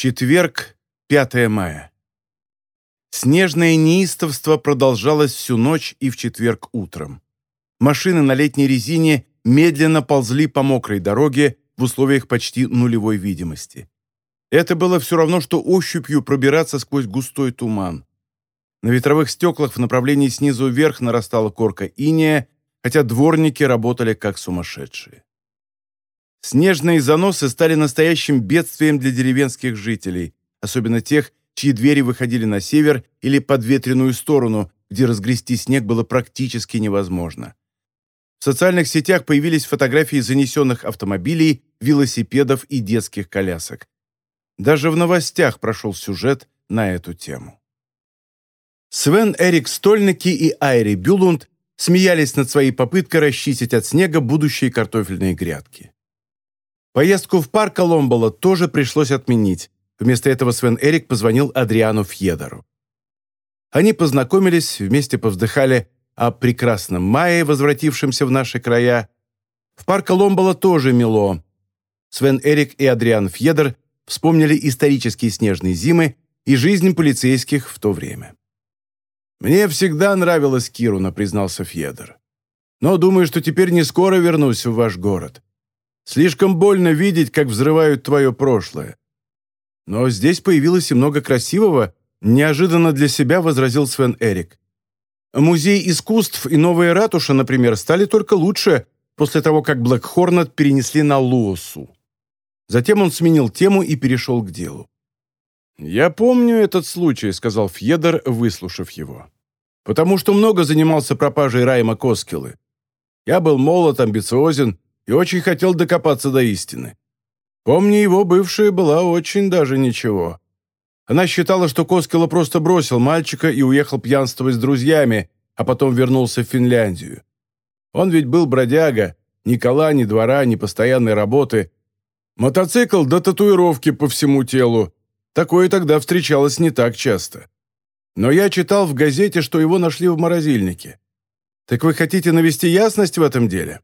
Четверг, 5 мая. Снежное неистовство продолжалось всю ночь и в четверг утром. Машины на летней резине медленно ползли по мокрой дороге в условиях почти нулевой видимости. Это было все равно, что ощупью пробираться сквозь густой туман. На ветровых стеклах в направлении снизу вверх нарастала корка иния, хотя дворники работали как сумасшедшие. Снежные заносы стали настоящим бедствием для деревенских жителей, особенно тех, чьи двери выходили на север или под ветреную сторону, где разгрести снег было практически невозможно. В социальных сетях появились фотографии занесенных автомобилей, велосипедов и детских колясок. Даже в новостях прошел сюжет на эту тему. Свен Эрик Стольники и Айри Бюлунд смеялись над своей попыткой расчистить от снега будущие картофельные грядки. Поездку в парк Коломбола тоже пришлось отменить. Вместо этого Свен Эрик позвонил Адриану Фьедору. Они познакомились, вместе повздыхали о прекрасном мае, возвратившемся в наши края. В парк Коломбола тоже мело. Свен Эрик и Адриан Фьедер вспомнили исторические снежные зимы и жизнь полицейских в то время. «Мне всегда нравилась Кируна», — признался Фьедер. «Но думаю, что теперь не скоро вернусь в ваш город. Слишком больно видеть, как взрывают твое прошлое. Но здесь появилось и много красивого, неожиданно для себя возразил Свен Эрик. Музей искусств и новая ратуша, например, стали только лучше после того, как Блэк Хорнет перенесли на Луосу. Затем он сменил тему и перешел к делу. «Я помню этот случай», — сказал Фьедер, выслушав его. «Потому что много занимался пропажей Райма Коскилы. Я был молод, амбициозен и очень хотел докопаться до истины. Помню, его бывшая была очень даже ничего. Она считала, что Коскила просто бросил мальчика и уехал пьянствовать с друзьями, а потом вернулся в Финляндию. Он ведь был бродяга, ни кола, ни двора, ни постоянной работы. Мотоцикл до татуировки по всему телу. Такое тогда встречалось не так часто. Но я читал в газете, что его нашли в морозильнике. Так вы хотите навести ясность в этом деле?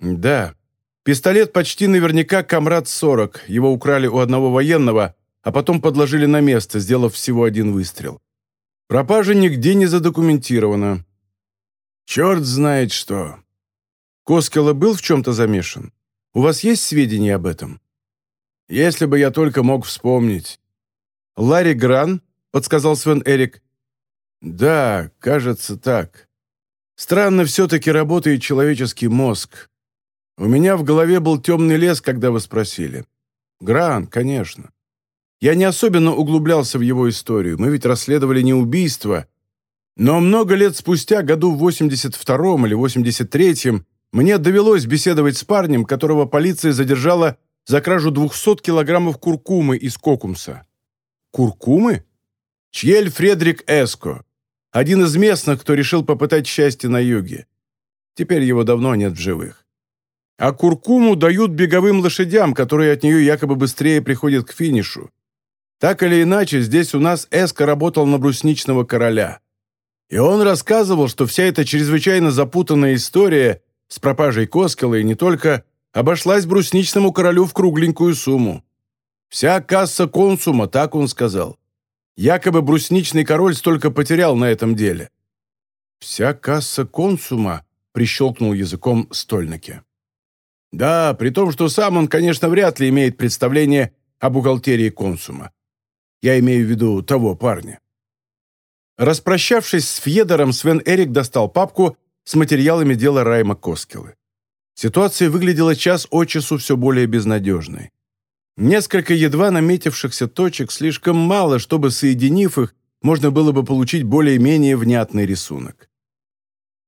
Да. Пистолет почти наверняка Камрад-40. Его украли у одного военного, а потом подложили на место, сделав всего один выстрел. Пропажа нигде не задокументирована. Черт знает что. Коскела был в чем-то замешан? У вас есть сведения об этом? Если бы я только мог вспомнить. Ларри Гран, подсказал Свен Эрик. Да, кажется так. Странно все-таки работает человеческий мозг. У меня в голове был темный лес, когда вы спросили. Гран, конечно. Я не особенно углублялся в его историю. Мы ведь расследовали не убийство. Но много лет спустя, году в 82-м или 83-м, мне довелось беседовать с парнем, которого полиция задержала за кражу 200 килограммов куркумы из Кокумса. Куркумы? Чьель Фредерик Эско. Один из местных, кто решил попытать счастье на юге. Теперь его давно нет в живых а куркуму дают беговым лошадям, которые от нее якобы быстрее приходят к финишу. Так или иначе, здесь у нас Эска работал на брусничного короля. И он рассказывал, что вся эта чрезвычайно запутанная история с пропажей Коскала и не только обошлась брусничному королю в кругленькую сумму. Вся касса консума, так он сказал. Якобы брусничный король столько потерял на этом деле. «Вся касса консума», — прищелкнул языком стольники. Да, при том, что сам он, конечно, вряд ли имеет представление о бухгалтерии консума. Я имею в виду того парня. Распрощавшись с Фьедором, Свен Эрик достал папку с материалами дела Райма Коскелы. Ситуация выглядела час от часу все более безнадежной. Несколько едва наметившихся точек слишком мало, чтобы, соединив их, можно было бы получить более-менее внятный рисунок.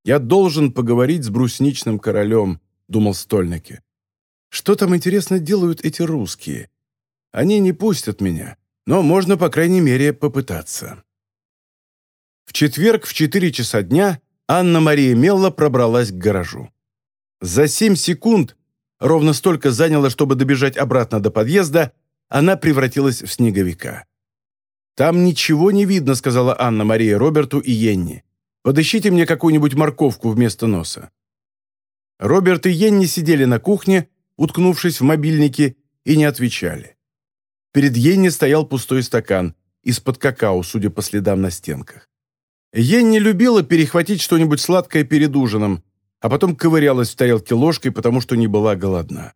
Я должен поговорить с брусничным королем, думал Стольники. Что там, интересно, делают эти русские? Они не пустят меня, но можно, по крайней мере, попытаться. В четверг в 4 часа дня Анна-Мария Мелла пробралась к гаражу. За 7 секунд, ровно столько заняло, чтобы добежать обратно до подъезда, она превратилась в снеговика. «Там ничего не видно», — сказала Анна-Мария Роберту и Йенни. «Подыщите мне какую-нибудь морковку вместо носа». Роберт и Йенни сидели на кухне, уткнувшись в мобильники, и не отвечали. Перед Йенни стоял пустой стакан, из-под какао, судя по следам на стенках. Йенни любила перехватить что-нибудь сладкое перед ужином, а потом ковырялась в тарелке ложкой, потому что не была голодна.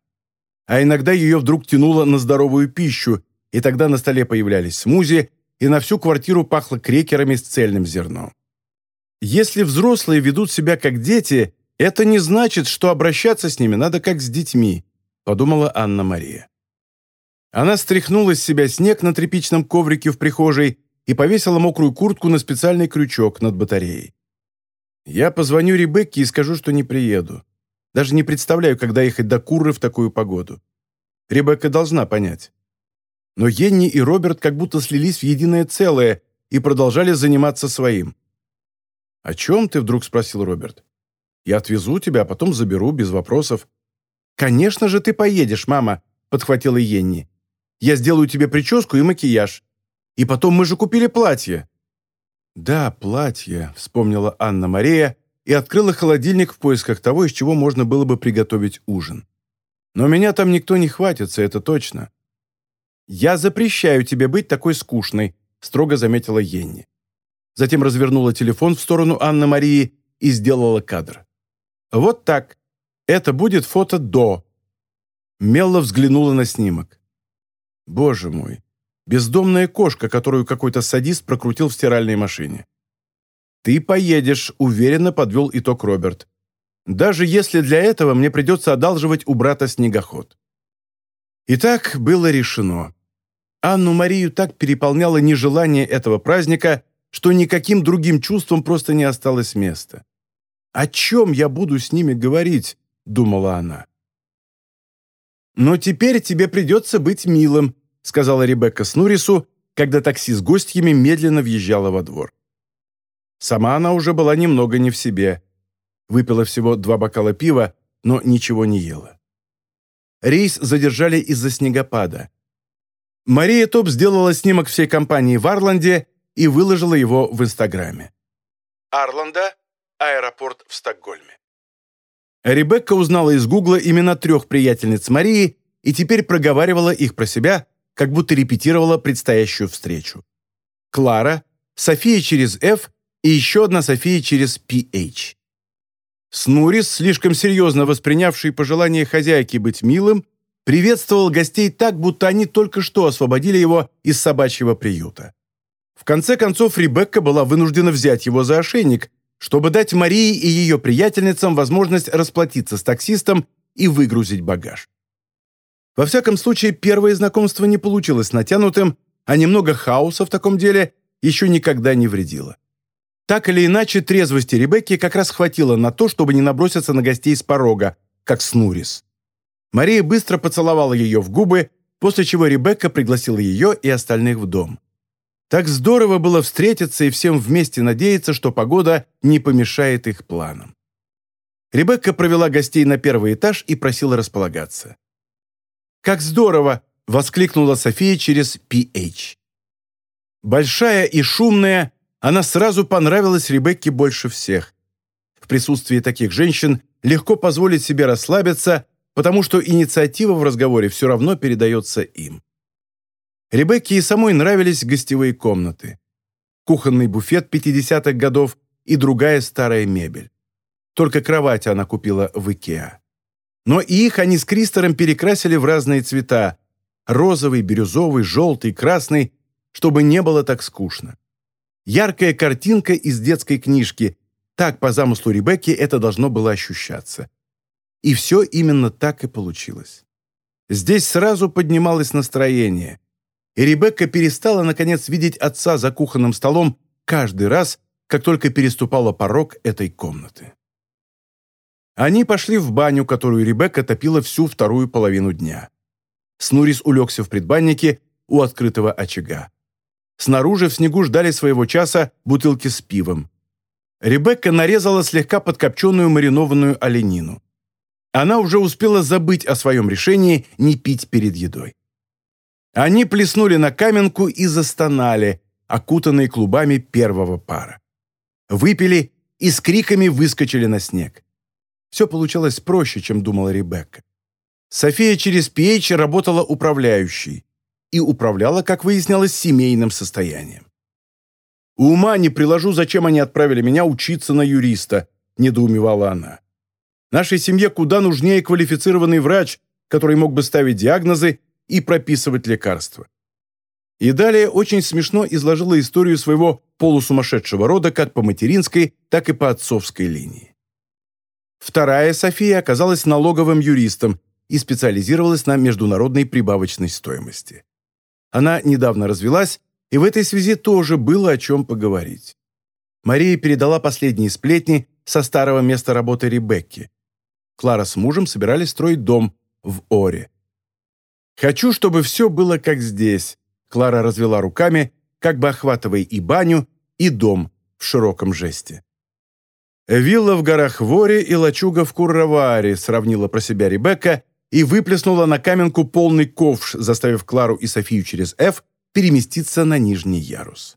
А иногда ее вдруг тянуло на здоровую пищу, и тогда на столе появлялись смузи, и на всю квартиру пахло крекерами с цельным зерном. Если взрослые ведут себя как дети, это не значит, что обращаться с ними надо как с детьми, подумала Анна-Мария. Она стряхнула с себя снег на тряпичном коврике в прихожей и повесила мокрую куртку на специальный крючок над батареей. «Я позвоню Ребекке и скажу, что не приеду. Даже не представляю, когда ехать до Курры в такую погоду. Ребекка должна понять». Но Йенни и Роберт как будто слились в единое целое и продолжали заниматься своим. «О чем ты?» – вдруг спросил Роберт. «Я отвезу тебя, а потом заберу, без вопросов». «Конечно же ты поедешь, мама», – подхватила Йенни. «Я сделаю тебе прическу и макияж. И потом мы же купили платье». «Да, платье», – вспомнила Анна-Мария и открыла холодильник в поисках того, из чего можно было бы приготовить ужин. «Но меня там никто не хватится, это точно». «Я запрещаю тебе быть такой скучной», – строго заметила Йенни. Затем развернула телефон в сторону Анны-Марии и сделала кадр. «Вот так. Это будет фото до». Мелла взглянула на снимок. «Боже мой, бездомная кошка, которую какой-то садист прокрутил в стиральной машине». «Ты поедешь», — уверенно подвел итог Роберт. «Даже если для этого мне придется одалживать у брата снегоход». Итак, было решено. Анну-Марию так переполняло нежелание этого праздника, что никаким другим чувствам просто не осталось места. «О чем я буду с ними говорить?» — думала она. «Но теперь тебе придется быть милым», — сказала Ребекка Снурису, когда такси с гостями медленно въезжало во двор. Сама она уже была немного не в себе. Выпила всего два бокала пива, но ничего не ела. Рейс задержали из-за снегопада. Мария Топ сделала снимок всей компании в Арланде и выложила его в Инстаграме. Арланда – аэропорт в Стокгольме. Ребекка узнала из Гугла имена трех приятельниц Марии и теперь проговаривала их про себя, как будто репетировала предстоящую встречу. Клара, София через F и еще одна София через PH. Снурис, слишком серьезно воспринявший пожелание хозяйки быть милым, приветствовал гостей так, будто они только что освободили его из собачьего приюта. В конце концов, Ребекка была вынуждена взять его за ошейник, чтобы дать Марии и ее приятельницам возможность расплатиться с таксистом и выгрузить багаж. Во всяком случае, первое знакомство не получилось натянутым, а немного хаоса в таком деле еще никогда не вредило. Так или иначе, трезвости Ребекки как раз хватило на то, чтобы не наброситься на гостей с порога, как Снурис. Мария быстро поцеловала ее в губы, после чего Ребекка пригласила ее и остальных в дом. Так здорово было встретиться и всем вместе надеяться, что погода не помешает их планам. Ребекка провела гостей на первый этаж и просила располагаться. «Как здорово!» — воскликнула София через PH. Большая и шумная, она сразу понравилась Ребекке больше всех. В присутствии таких женщин легко позволить себе расслабиться потому что инициатива в разговоре все равно передается им. Ребекке и самой нравились гостевые комнаты. Кухонный буфет 50-х годов и другая старая мебель. Только кровать она купила в Икеа. Но и их они с Кристором перекрасили в разные цвета – розовый, бирюзовый, желтый, красный, чтобы не было так скучно. Яркая картинка из детской книжки – так, по замыслу Ребекки, это должно было ощущаться. И все именно так и получилось. Здесь сразу поднималось настроение, и Ребекка перестала, наконец, видеть отца за кухонным столом каждый раз, как только переступала порог этой комнаты. Они пошли в баню, которую Ребекка топила всю вторую половину дня. Снурис улегся в предбаннике у открытого очага. Снаружи в снегу ждали своего часа бутылки с пивом. Ребекка нарезала слегка подкопченную маринованную оленину она уже успела забыть о своем решении не пить перед едой. Они плеснули на каменку и застонали, окутанные клубами первого пара. Выпили и с криками выскочили на снег. Все получалось проще, чем думала Ребекка. София через PH работала управляющей. и управляла, как выяснялось, семейным состоянием. «Ума не приложу, зачем они отправили меня учиться на юриста», – недоумевала она. «Нашей семье куда нужнее квалифицированный врач, который мог бы ставить диагнозы и прописывать лекарства». И далее очень смешно изложила историю своего полусумасшедшего рода как по материнской, так и по отцовской линии. Вторая София оказалась налоговым юристом и специализировалась на международной прибавочной стоимости. Она недавно развелась, и в этой связи тоже было о чем поговорить. Мария передала последние сплетни со старого места работы Ребекки. Клара с мужем собирались строить дом в Оре. «Хочу, чтобы все было как здесь», — Клара развела руками, как бы охватывая и баню, и дом в широком жесте. «Вилла в горах Воре и лачуга в Курраваре», — сравнила про себя Ребекка и выплеснула на каменку полный ковш, заставив Клару и Софию через «Ф» переместиться на нижний ярус.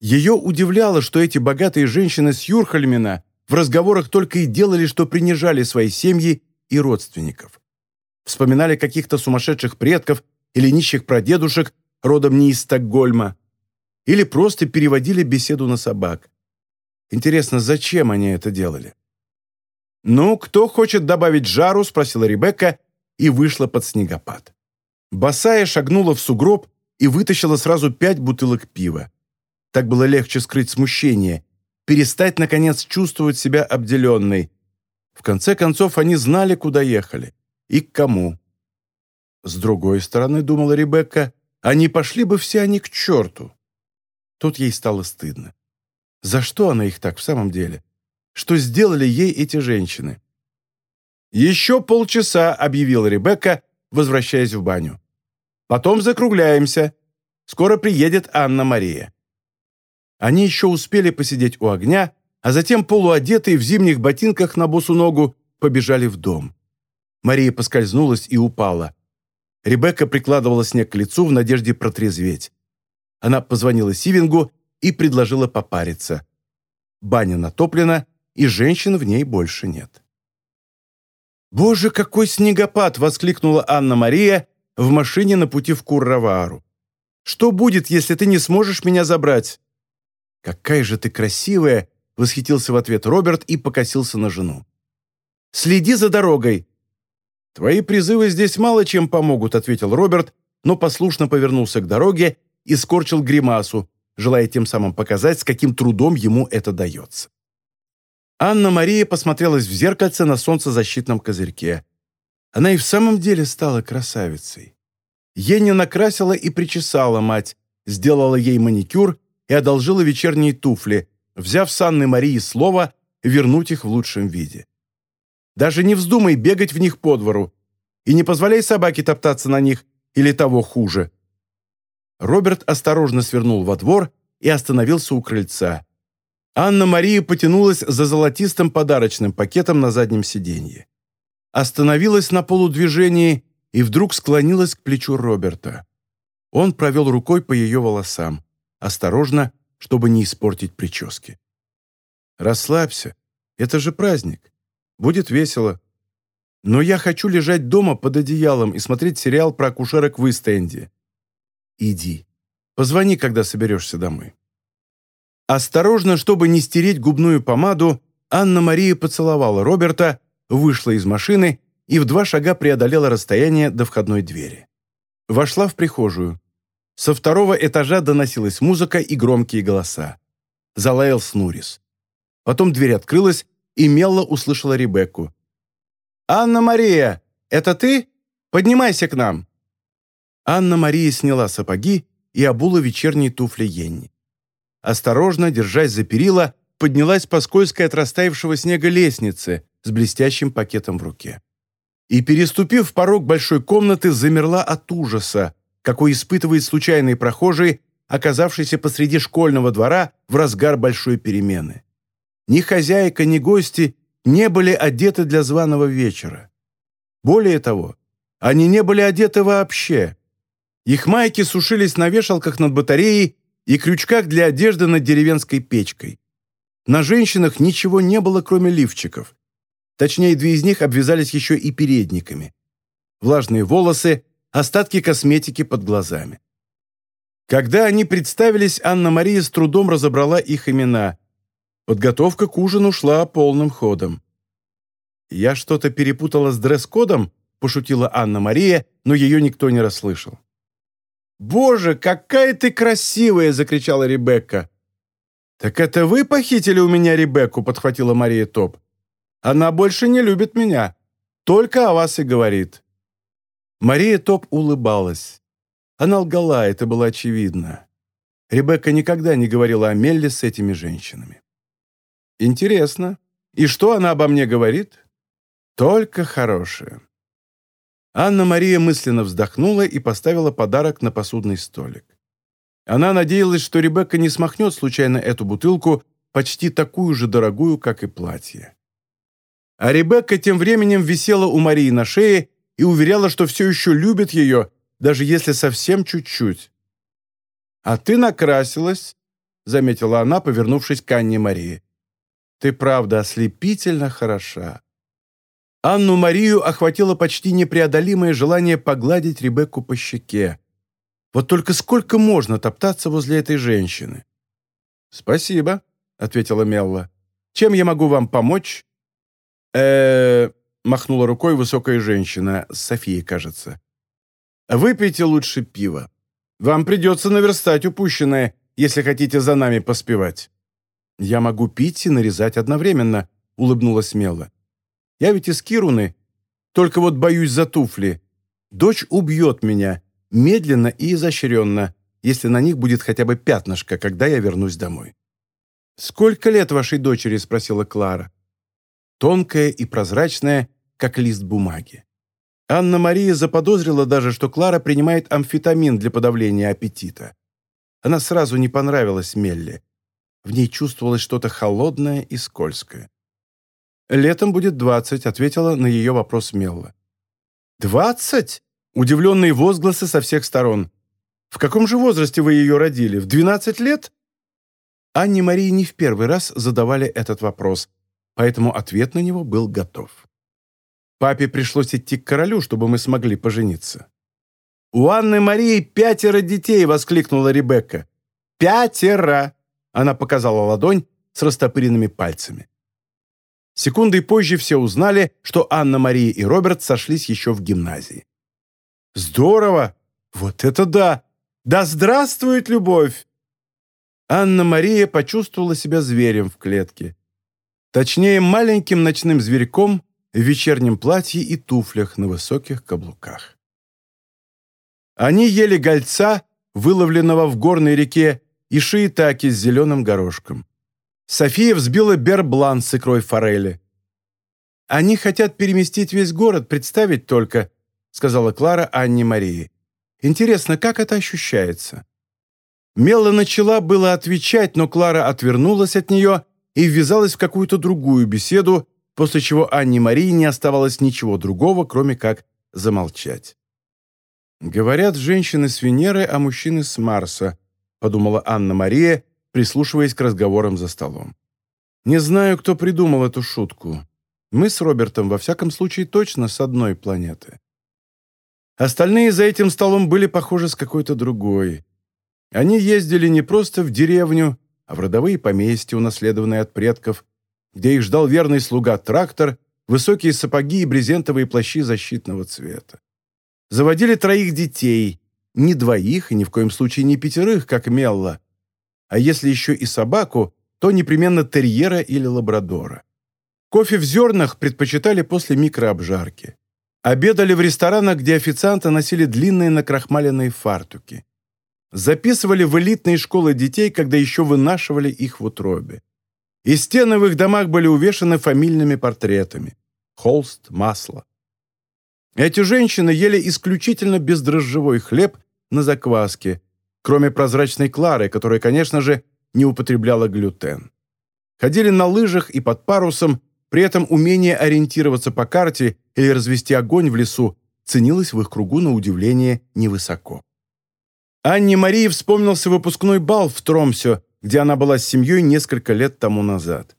Ее удивляло, что эти богатые женщины с Юрхальмена в разговорах только и делали, что принижали свои семьи и родственников. Вспоминали каких-то сумасшедших предков или нищих прадедушек, родом не из Стокгольма, или просто переводили беседу на собак. Интересно, зачем они это делали? «Ну, кто хочет добавить жару?» – спросила Ребекка и вышла под снегопад. Босая шагнула в сугроб и вытащила сразу пять бутылок пива. Так было легче скрыть смущение, перестать, наконец, чувствовать себя обделенной. В конце концов, они знали, куда ехали и к кому. С другой стороны, думала Ребекка, они пошли бы все они к черту. Тут ей стало стыдно. За что она их так в самом деле? Что сделали ей эти женщины? «Еще полчаса», — объявила Ребекка, возвращаясь в баню. «Потом закругляемся. Скоро приедет Анна-Мария». Они еще успели посидеть у огня, а затем, полуодетые в зимних ботинках на босу ногу, побежали в дом. Мария поскользнулась и упала. Ребекка прикладывала снег к лицу в надежде протрезветь. Она позвонила Сивингу и предложила попариться. Баня натоплена, и женщин в ней больше нет. «Боже, какой снегопад!» — воскликнула Анна-Мария в машине на пути в Курравару. «Что будет, если ты не сможешь меня забрать?» «Какая же ты красивая!» — восхитился в ответ Роберт и покосился на жену. «Следи за дорогой!» «Твои призывы здесь мало чем помогут», — ответил Роберт, но послушно повернулся к дороге и скорчил гримасу, желая тем самым показать, с каким трудом ему это дается. Анна-Мария посмотрелась в зеркальце на солнцезащитном козырьке. Она и в самом деле стала красавицей. Еня накрасила и причесала мать, сделала ей маникюр и одолжила вечерние туфли, взяв с Анны-Марии слово вернуть их в лучшем виде. Даже не вздумай бегать в них по двору и не позволяй собаке топтаться на них или того хуже. Роберт осторожно свернул во двор и остановился у крыльца. Анна-Мария потянулась за золотистым подарочным пакетом на заднем сиденье. Остановилась на полудвижении и вдруг склонилась к плечу Роберта. Он провел рукой по ее волосам, осторожно, чтобы не испортить прически. «Расслабься, это же праздник. Будет весело. Но я хочу лежать дома под одеялом и смотреть сериал про акушерок в Истенде. Иди. Позвони, когда соберешься домой». Осторожно, чтобы не стереть губную помаду, Анна-Мария поцеловала Роберта, вышла из машины и в два шага преодолела расстояние до входной двери. Вошла в прихожую. Со второго этажа доносилась музыка и громкие голоса. Залаял Снурис. Потом дверь открылась, и Мелла услышала Ребекку. «Анна-Мария, это ты? Поднимайся к нам!» Анна-Мария сняла сапоги и обула вечерние туфли Йенни. Осторожно, держась за перила, поднялась по скользкой от растаявшего снега лестнице с блестящим пакетом в руке. И, переступив порог большой комнаты, замерла от ужаса, какой испытывает случайный прохожий, оказавшийся посреди школьного двора в разгар большой перемены. Ни хозяйка, ни гости не были одеты для званого вечера. Более того, они не были одеты вообще. Их майки сушились на вешалках над батареей и крючках для одежды над деревенской печкой. На женщинах ничего не было, кроме лифчиков. Точнее, две из них обвязались еще и передниками. Влажные волосы остатки косметики под глазами. Когда они представились, Анна-Мария с трудом разобрала их имена. Подготовка к ужину шла полным ходом. «Я что-то перепутала с дресс-кодом?» – пошутила Анна-Мария, но ее никто не расслышал. «Боже, какая ты красивая!» – закричала Ребекка. «Так это вы похитили у меня Ребекку?» – подхватила Мария Топ. «Она больше не любит меня. Только о вас и говорит». Мария Топ улыбалась. Она лгала, это было очевидно. Ребекка никогда не говорила о Мелле с этими женщинами. «Интересно. И что она обо мне говорит?» «Только хорошее». Анна-Мария мысленно вздохнула и поставила подарок на посудный столик. Она надеялась, что Ребекка не смахнет случайно эту бутылку, почти такую же дорогую, как и платье. А Ребекка тем временем висела у Марии на шее и уверяла, что все еще любит ее, даже если совсем чуть-чуть. «А ты накрасилась», — заметила она, повернувшись к Анне Марии. «Ты правда ослепительно хороша». Анну Марию охватило почти непреодолимое желание погладить Ребекку по щеке. Вот только сколько можно топтаться возле этой женщины? «Спасибо», — ответила Мелла. «Чем я могу вам помочь?» э махнула рукой высокая женщина, София, кажется. «Выпейте лучше пиво. Вам придется наверстать упущенное, если хотите за нами поспевать». «Я могу пить и нарезать одновременно», — улыбнулась Мелла. Я ведь из Кируны. Только вот боюсь за туфли. Дочь убьет меня, медленно и изощренно, если на них будет хотя бы пятнышко, когда я вернусь домой». «Сколько лет вашей дочери?» – спросила Клара. Тонкая и прозрачная, как лист бумаги. Анна-Мария заподозрила даже, что Клара принимает амфетамин для подавления аппетита. Она сразу не понравилась Мелле. В ней чувствовалось что-то холодное и скользкое. «Летом будет двадцать», — ответила на ее вопрос Мелла. «Двадцать?» — удивленные возгласы со всех сторон. «В каком же возрасте вы ее родили? В двенадцать лет?» Анне Марии не в первый раз задавали этот вопрос, поэтому ответ на него был готов. Папе пришлось идти к королю, чтобы мы смогли пожениться. «У Анны Марии пятеро детей!» — воскликнула Ребекка. «Пятеро!» — она показала ладонь с растопыренными пальцами. Секундой позже все узнали, что Анна-Мария и Роберт сошлись еще в гимназии. «Здорово! Вот это да! Да здравствует любовь!» Анна-Мария почувствовала себя зверем в клетке. Точнее, маленьким ночным зверьком в вечернем платье и туфлях на высоких каблуках. Они ели гольца, выловленного в горной реке, и шиитаки с зеленым горошком. София взбила берблан с икрой форели. «Они хотят переместить весь город, представить только», сказала Клара Анне Марии. «Интересно, как это ощущается?» Мела начала было отвечать, но Клара отвернулась от нее и ввязалась в какую-то другую беседу, после чего Анне Марии не оставалось ничего другого, кроме как замолчать. «Говорят, женщины с Венеры, а мужчины с Марса», подумала Анна-Мария, прислушиваясь к разговорам за столом. «Не знаю, кто придумал эту шутку. Мы с Робертом, во всяком случае, точно с одной планеты. Остальные за этим столом были похожи с какой-то другой. Они ездили не просто в деревню, а в родовые поместья, унаследованные от предков, где их ждал верный слуга-трактор, высокие сапоги и брезентовые плащи защитного цвета. Заводили троих детей, не двоих и ни в коем случае не пятерых, как Мелла, а если еще и собаку, то непременно терьера или лабрадора. Кофе в зернах предпочитали после микрообжарки. Обедали в ресторанах, где официанты носили длинные накрахмаленные фартуки. Записывали в элитные школы детей, когда еще вынашивали их в утробе. И стены в их домах были увешаны фамильными портретами. Холст, масло. Эти женщины ели исключительно бездрожжевой хлеб на закваске, кроме прозрачной Клары, которая, конечно же, не употребляла глютен. Ходили на лыжах и под парусом, при этом умение ориентироваться по карте или развести огонь в лесу ценилось в их кругу на удивление невысоко. Анне Марии вспомнился выпускной бал в Тромсе, где она была с семьей несколько лет тому назад.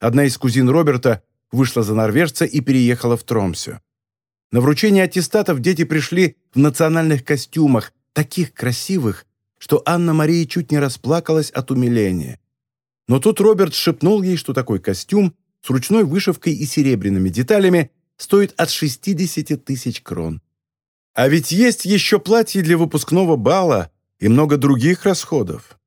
Одна из кузин Роберта вышла за норвежца и переехала в Тромсе. На вручение аттестатов дети пришли в национальных костюмах, таких красивых, что Анна-Мария чуть не расплакалась от умиления. Но тут Роберт шепнул ей, что такой костюм с ручной вышивкой и серебряными деталями стоит от 60 тысяч крон. А ведь есть еще платье для выпускного бала и много других расходов.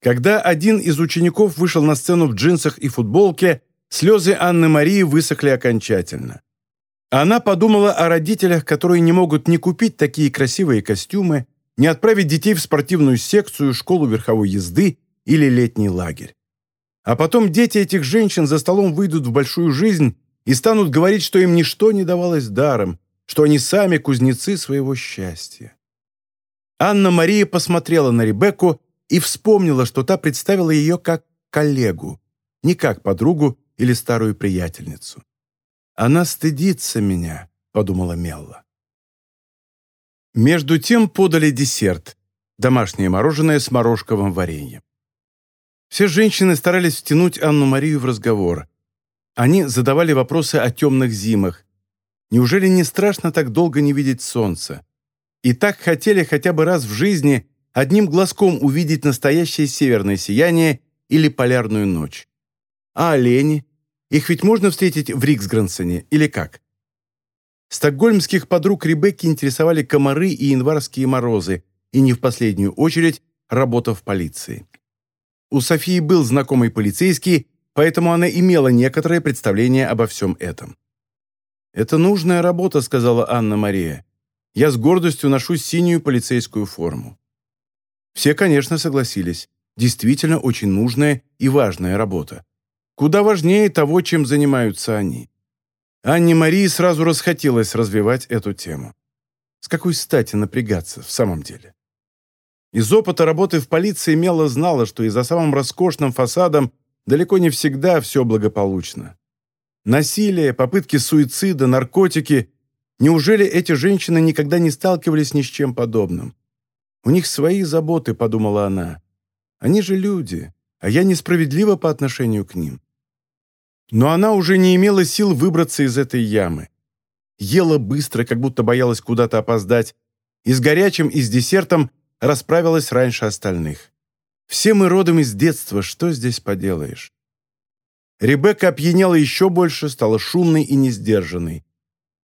Когда один из учеников вышел на сцену в джинсах и футболке, слезы Анны Марии высохли окончательно. Она подумала о родителях, которые не могут ни купить такие красивые костюмы, ни отправить детей в спортивную секцию, школу верховой езды или летний лагерь. А потом дети этих женщин за столом выйдут в большую жизнь и станут говорить, что им ничто не давалось даром, что они сами кузнецы своего счастья. Анна-Мария посмотрела на Ребекку и вспомнила, что та представила ее как коллегу, не как подругу или старую приятельницу. «Она стыдится меня», — подумала Мелла. Между тем подали десерт – домашнее мороженое с морожковым вареньем. Все женщины старались втянуть Анну-Марию в разговор. Они задавали вопросы о темных зимах. Неужели не страшно так долго не видеть солнца? И так хотели хотя бы раз в жизни одним глазком увидеть настоящее северное сияние или полярную ночь. А олени? Их ведь можно встретить в Риксгрансене или как? Стокгольмских подруг Ребекки интересовали комары и январские морозы, и не в последнюю очередь работа в полиции. У Софии был знакомый полицейский, поэтому она имела некоторое представление обо всем этом. «Это нужная работа», — сказала Анна-Мария. «Я с гордостью ношу синюю полицейскую форму». Все, конечно, согласились. Действительно очень нужная и важная работа. Куда важнее того, чем занимаются они. Анне Марии сразу расхотелось развивать эту тему. С какой стати напрягаться в самом деле? Из опыта работы в полиции Мела знала, что и за самым роскошным фасадом далеко не всегда все благополучно. Насилие, попытки суицида, наркотики. Неужели эти женщины никогда не сталкивались ни с чем подобным? У них свои заботы, подумала она. Они же люди, а я несправедлива по отношению к ним. Но она уже не имела сил выбраться из этой ямы. Ела быстро, как будто боялась куда-то опоздать, и с горячим, и с десертом расправилась раньше остальных. Все мы родом из детства, что здесь поделаешь? Ребекка опьянела еще больше, стала шумной и несдержанной.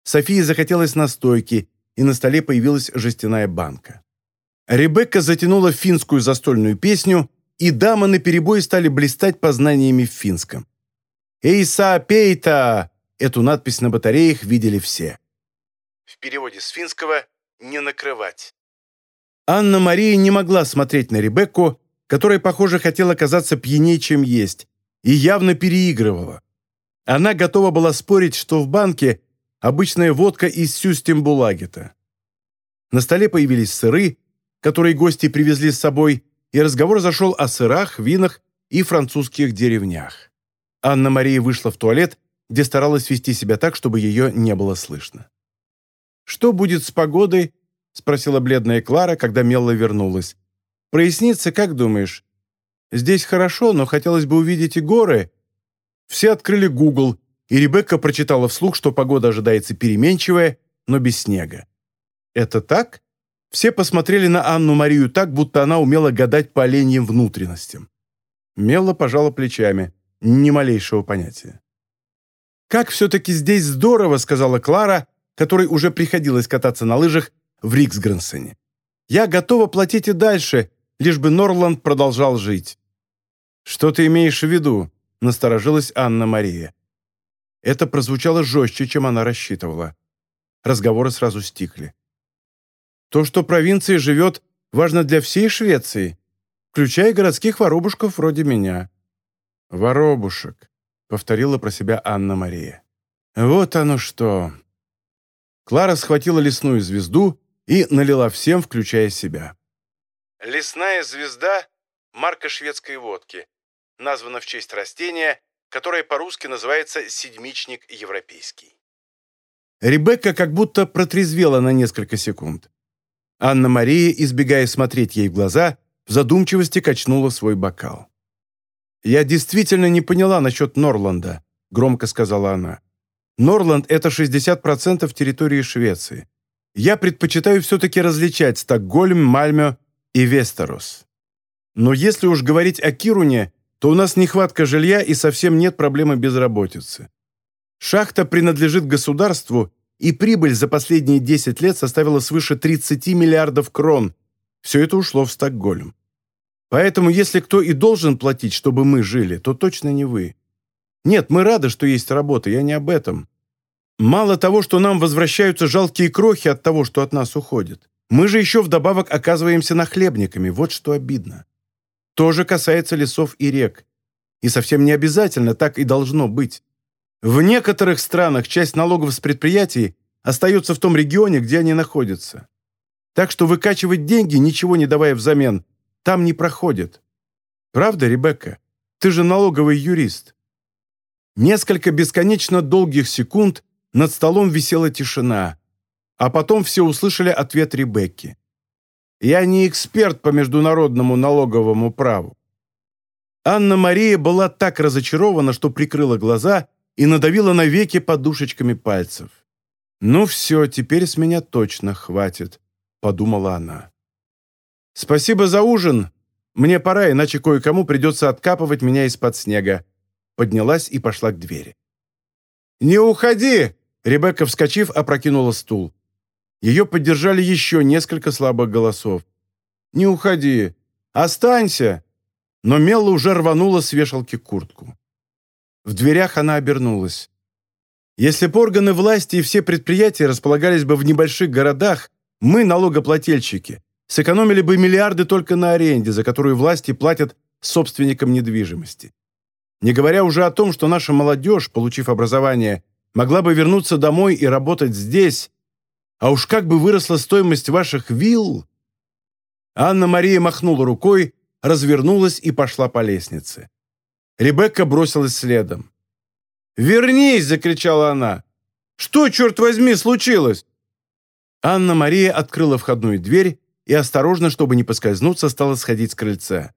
Софии захотелось настойки, и на столе появилась жестяная банка. Ребекка затянула финскую застольную песню, и дамы наперебой стали блистать познаниями в финском. «Эйса пейта!» Эту надпись на батареях видели все. В переводе с финского «не накрывать». Анна-Мария не могла смотреть на Ребекку, которая, похоже, хотела казаться пьянее, чем есть, и явно переигрывала. Она готова была спорить, что в банке обычная водка из сюстембулагета. На столе появились сыры, которые гости привезли с собой, и разговор зашел о сырах, винах и французских деревнях. Анна-Мария вышла в туалет, где старалась вести себя так, чтобы ее не было слышно. Что будет с погодой, — спросила бледная Клара, когда Мелла вернулась. «Прояснится, как думаешь? Здесь хорошо, но хотелось бы увидеть и горы». Все открыли Google, и Ребекка прочитала вслух, что погода ожидается переменчивая, но без снега. «Это так?» Все посмотрели на Анну-Марию так, будто она умела гадать по оленьим внутренностям. Мелла пожала плечами. Ни малейшего понятия. «Как все-таки здесь здорово!» — сказала Клара, которой уже приходилось кататься на лыжах в Риксгренсене. Я готова платить и дальше, лишь бы Норланд продолжал жить». «Что ты имеешь в виду?» – насторожилась Анна-Мария. Это прозвучало жестче, чем она рассчитывала. Разговоры сразу стихли. «То, что провинция живет, важно для всей Швеции, включая городских воробушков вроде меня». «Воробушек», — повторила про себя Анна-Мария. «Вот оно что!» Клара схватила лесную звезду и налила всем, включая себя. Лесная звезда – марка шведской водки, названа в честь растения, которое по-русски называется седьмичник европейский. Ребекка как будто протрезвела на несколько секунд. Анна-Мария, избегая смотреть ей в глаза, в задумчивости качнула свой бокал. «Я действительно не поняла насчет Норланда», — громко сказала она. Норланд – это 60% территории Швеции. Я предпочитаю все-таки различать Стокгольм, Мальмё и Вестерос. Но если уж говорить о Кируне, то у нас нехватка жилья и совсем нет проблемы безработицы. Шахта принадлежит государству, и прибыль за последние 10 лет составила свыше 30 миллиардов крон. Все это ушло в Стокгольм. Поэтому если кто и должен платить, чтобы мы жили, то точно не вы. Нет, мы рады, что есть работа, я не об этом. Мало того, что нам возвращаются жалкие крохи от того, что от нас уходит. Мы же еще вдобавок оказываемся нахлебниками, вот что обидно. То же касается лесов и рек. И совсем не обязательно так и должно быть. В некоторых странах часть налогов с предприятий остается в том регионе, где они находятся. Так что выкачивать деньги, ничего не давая взамен, там не проходит. Правда, Ребекка? Ты же налоговый юрист. Несколько бесконечно долгих секунд над столом висела тишина, а потом все услышали ответ Ребекки. «Я не эксперт по международному налоговому праву». Анна-Мария была так разочарована, что прикрыла глаза и надавила на веки подушечками пальцев. «Ну все, теперь с меня точно хватит», — подумала она. «Спасибо за ужин. Мне пора, иначе кое-кому придется откапывать меня из-под снега». Поднялась и пошла к двери. «Не уходи!» Ребекка, вскочив, опрокинула стул. Ее поддержали еще несколько слабых голосов. «Не уходи! Останься!» Но Мелла уже рванула с вешалки куртку. В дверях она обернулась. Если бы органы власти и все предприятия располагались бы в небольших городах, мы, налогоплательщики, сэкономили бы миллиарды только на аренде, за которую власти платят собственникам недвижимости. Не говоря уже о том, что наша молодежь, получив образование, могла бы вернуться домой и работать здесь, а уж как бы выросла стоимость ваших вилл. Анна-Мария махнула рукой, развернулась и пошла по лестнице. Ребекка бросилась следом. «Вернись!» – закричала она. «Что, черт возьми, случилось?» Анна-Мария открыла входную дверь и осторожно, чтобы не поскользнуться, стала сходить с крыльца.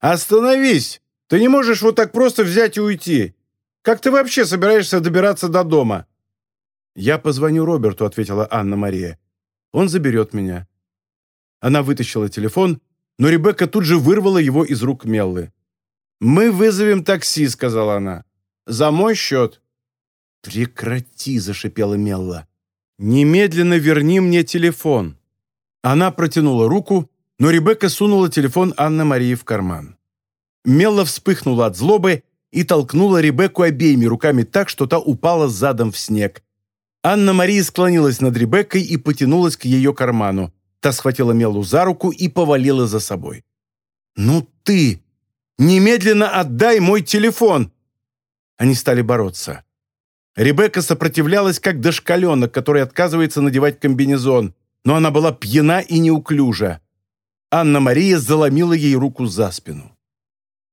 «Остановись! Ты не можешь вот так просто взять и уйти. Как ты вообще собираешься добираться до дома?» «Я позвоню Роберту», — ответила Анна-Мария. «Он заберет меня». Она вытащила телефон, но Ребекка тут же вырвала его из рук Меллы. «Мы вызовем такси», — сказала она. «За мой счет». «Прекрати», — зашипела Мелла. «Немедленно верни мне телефон». Она протянула руку, но Ребекка сунула телефон Анны-Марии в карман. Мелла вспыхнула от злобы и толкнула Ребекку обеими руками так, что та упала задом в снег. Анна-Мария склонилась над Ребеккой и потянулась к ее карману. Та схватила Меллу за руку и повалила за собой. «Ну ты!» Немедленно отдай мой телефон!» Они стали бороться. Ребекка сопротивлялась, как дошкаленок, который отказывается надевать комбинезон, но она была пьяна и неуклюжа. Анна-Мария заломила ей руку за спину.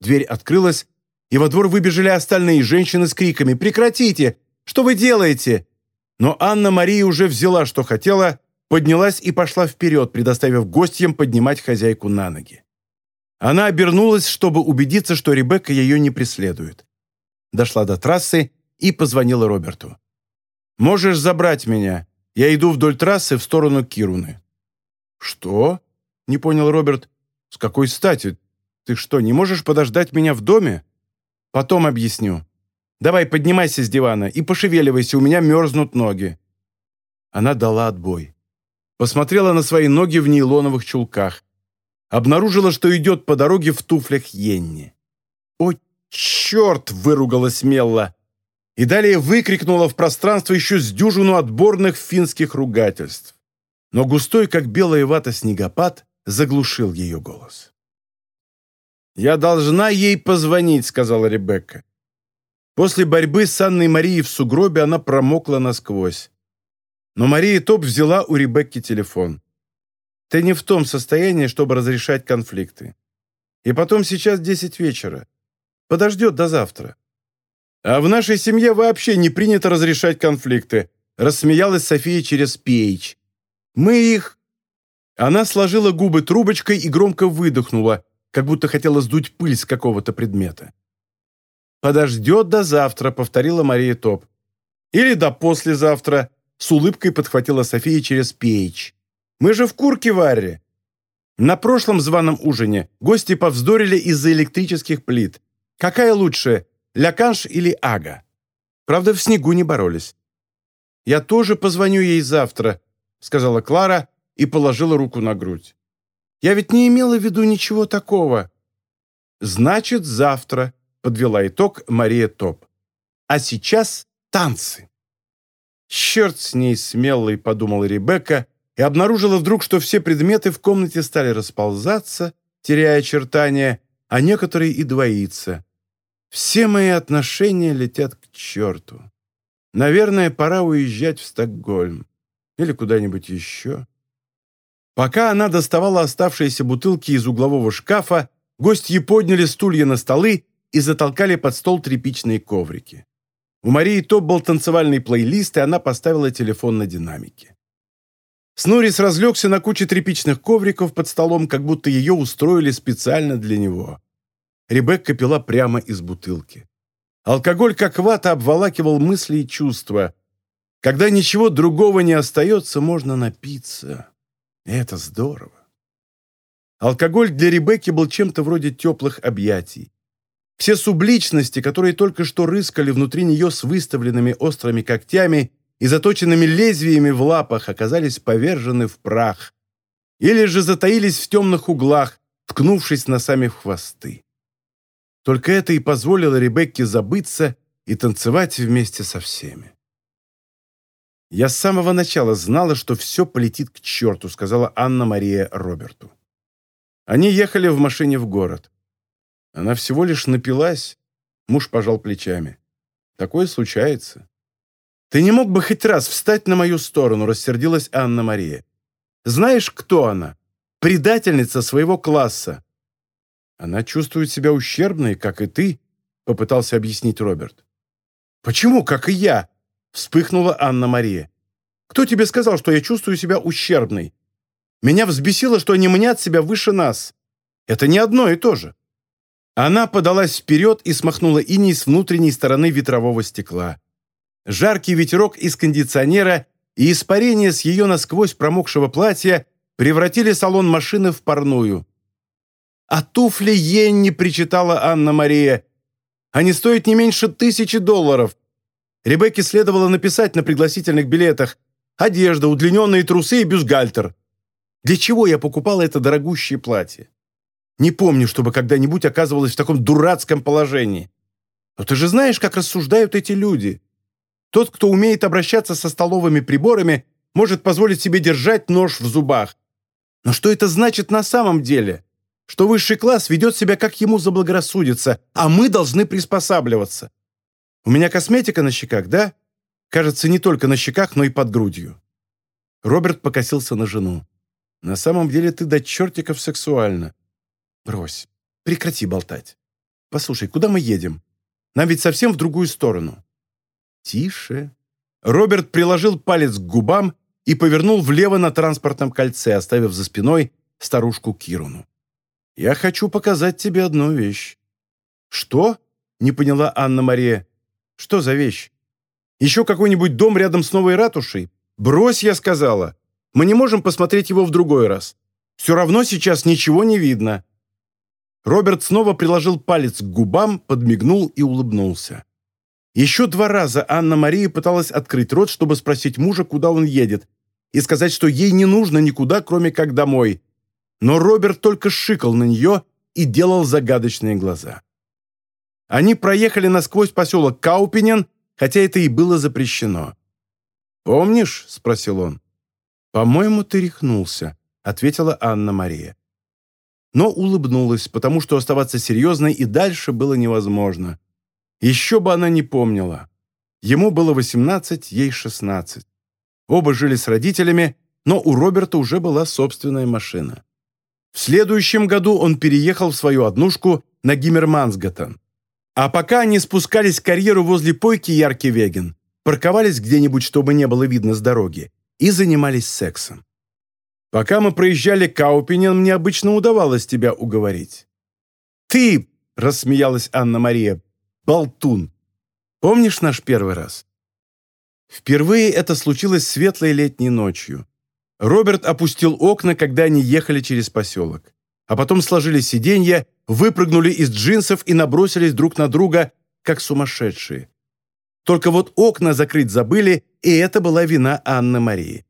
Дверь открылась, и во двор выбежали остальные женщины с криками «Прекратите! Что вы делаете?» Но Анна-Мария уже взяла, что хотела, поднялась и пошла вперед, предоставив гостям поднимать хозяйку на ноги. Она обернулась, чтобы убедиться, что Ребекка ее не преследует. Дошла до трассы и позвонила Роберту. «Можешь забрать меня. Я иду вдоль трассы в сторону Кируны». «Что?» — не понял Роберт. «С какой стати? Ты что, не можешь подождать меня в доме?» «Потом объясню. Давай поднимайся с дивана и пошевеливайся, у меня мерзнут ноги». Она дала отбой. Посмотрела на свои ноги в нейлоновых чулках обнаружила, что идет по дороге в туфлях Йенни. «О, черт!» – выругалась Мелла. И далее выкрикнула в пространство еще с дюжину отборных финских ругательств. Но густой, как белая вата, снегопад заглушил ее голос. «Я должна ей позвонить», — сказала Ребекка. После борьбы с Анной Марией в сугробе она промокла насквозь. Но Мария Топ взяла у Ребекки телефон. Ты не в том состоянии, чтобы разрешать конфликты. И потом сейчас десять вечера. Подождет до завтра. А в нашей семье вообще не принято разрешать конфликты, рассмеялась София через PH. Мы их... Она сложила губы трубочкой и громко выдохнула, как будто хотела сдуть пыль с какого-то предмета. «Подождет до завтра», — повторила Мария Топ. «Или до послезавтра», — с улыбкой подхватила София через печь. «Мы же в курке варре». На прошлом званом ужине гости повздорили из-за электрических плит. Какая лучше, Ляканш или Ага? Правда, в снегу не боролись. «Я тоже позвоню ей завтра», — сказала Клара и положила руку на грудь. «Я ведь не имела в виду ничего такого». «Значит, завтра», — подвела итог Мария Топ. «А сейчас танцы». «Черт с ней смелой», — подумала Ребекка, и обнаружила вдруг, что все предметы в комнате стали расползаться, теряя очертания, а некоторые и двоиться. Все мои отношения летят к черту. Наверное, пора уезжать в Стокгольм. Или куда-нибудь еще. Пока она доставала оставшиеся бутылки из углового шкафа, гости подняли стулья на столы и затолкали под стол тряпичные коврики. У Марии топ был танцевальный плейлист, и она поставила телефон на динамике. Снурис разлегся на куче тряпичных ковриков под столом, как будто ее устроили специально для него. Ребекка пила прямо из бутылки. Алкоголь, как вата, обволакивал мысли и чувства. Когда ничего другого не остается, можно напиться. И это здорово. Алкоголь для Ребекки был чем-то вроде теплых объятий. Все субличности, которые только что рыскали внутри нее с выставленными острыми когтями и заточенными лезвиями в лапах, оказались повержены в прах. Или же затаились в темных углах, ткнувшись носами в хвосты. Только это и позволило Ребекке забыться и танцевать вместе со всеми. «Я с самого начала знала, что все полетит к черту», сказала Анна-Мария Роберту. Они ехали в машине в город. Она всего лишь напилась. Муж пожал плечами. Такое случается. «Ты не мог бы хоть раз встать на мою сторону?» рассердилась Анна-Мария. «Знаешь, кто она? Предательница своего класса. Она чувствует себя ущербной, как и ты», — попытался объяснить Роберт. «Почему, как и я?» — вспыхнула Анна-Мария. «Кто тебе сказал, что я чувствую себя ущербной? Меня взбесило, что они мнят себя выше нас. Это не одно и то же». Она подалась вперед и смахнула иней с внутренней стороны ветрового стекла. Жаркий ветерок из кондиционера и испарение с ее насквозь промокшего платья превратили салон машины в парную. «А туфли Йенни!» – причитала Анна-Мария. «Они стоят не меньше тысячи долларов!» Ребекке следовало написать на пригласительных билетах «Одежда, удлиненные трусы и бюстгальтер». Для чего я покупала это дорогущее платье? Не помню, чтобы когда-нибудь оказывалась в таком дурацком положении. Но ты же знаешь, как рассуждают эти люди. Тот, кто умеет обращаться со столовыми приборами, может позволить себе держать нож в зубах. Но что это значит на самом деле? Что высший класс ведет себя, как ему заблагорассудится, а мы должны приспосабливаться. У меня косметика на щеках, да? Кажется, не только на щеках, но и под грудью». Роберт покосился на жену. «На самом деле ты до чертиков сексуальна. Брось, прекрати болтать. Послушай, куда мы едем? Нам ведь совсем в другую сторону». «Тише». Роберт приложил палец к губам и повернул влево на транспортном кольце, оставив за спиной старушку Кируну. Я хочу показать тебе одну вещь». «Что?» — не поняла Анна-Мария. «Что за вещь? Еще какой-нибудь дом рядом с новой ратушей? Брось, я сказала. Мы не можем посмотреть его в другой раз. Все равно сейчас ничего не видно». Роберт снова приложил палец к губам, подмигнул и улыбнулся. Еще два раза Анна-Мария пыталась открыть рот, чтобы спросить мужа, куда он едет, и сказать, что ей не нужно никуда, кроме как домой, но Роберт только шикал на нее и делал загадочные глаза. Они проехали насквозь поселок Каупинен, хотя это и было запрещено. «Помнишь?» — спросил он. «По-моему, ты рехнулся», — ответила Анна-Мария. Но улыбнулась, потому что оставаться серьезной и дальше было невозможно. Еще бы она не помнила. Ему было 18, ей 16. Оба жили с родителями, но у Роберта уже была собственная машина. В следующем году он переехал в свою однушку на Гиммермансгаттен. А пока они спускались к карьеру возле пойки Ярки-Веген, парковались где-нибудь, чтобы не было видно с дороги, и занимались сексом. Пока мы проезжали Каупинен, мне обычно удавалось тебя уговорить. «Ты!» — рассмеялась Анна-Мария. «Болтун! Помнишь наш первый раз?» Впервые это случилось светлой летней ночью. Роберт опустил окна, когда они ехали через поселок. А потом сложили сиденья, выпрыгнули из джинсов и набросились друг на друга, как сумасшедшие. Только вот окна закрыть забыли, и это была вина Анны Марии.